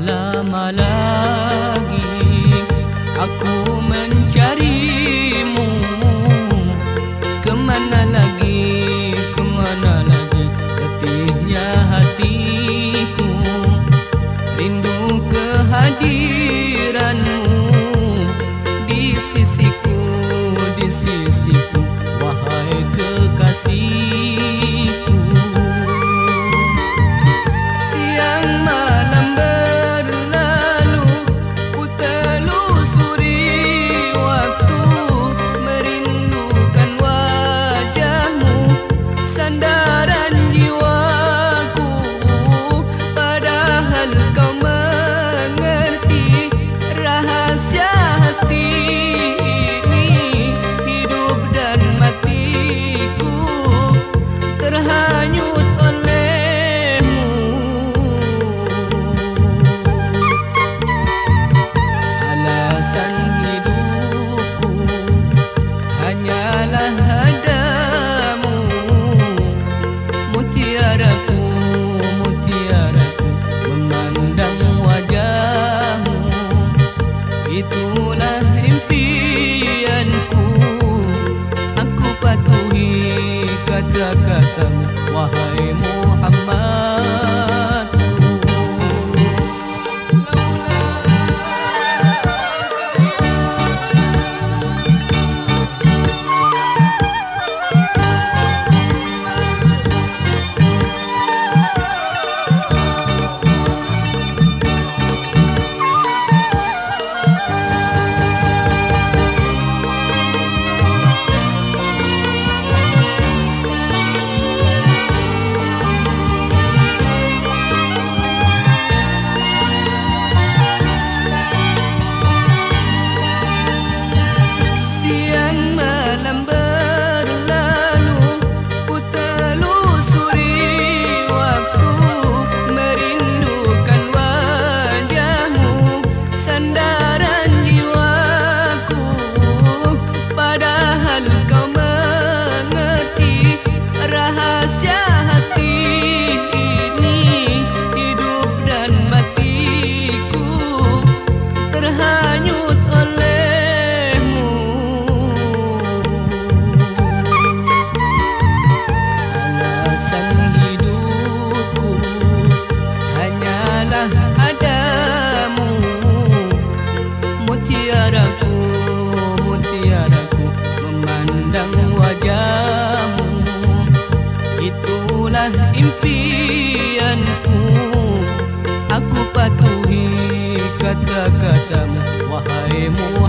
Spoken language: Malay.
lama lagi. Aku mencarimu kata-katamu adalah impianku. Aku patuhi kata-katamu Wahai muat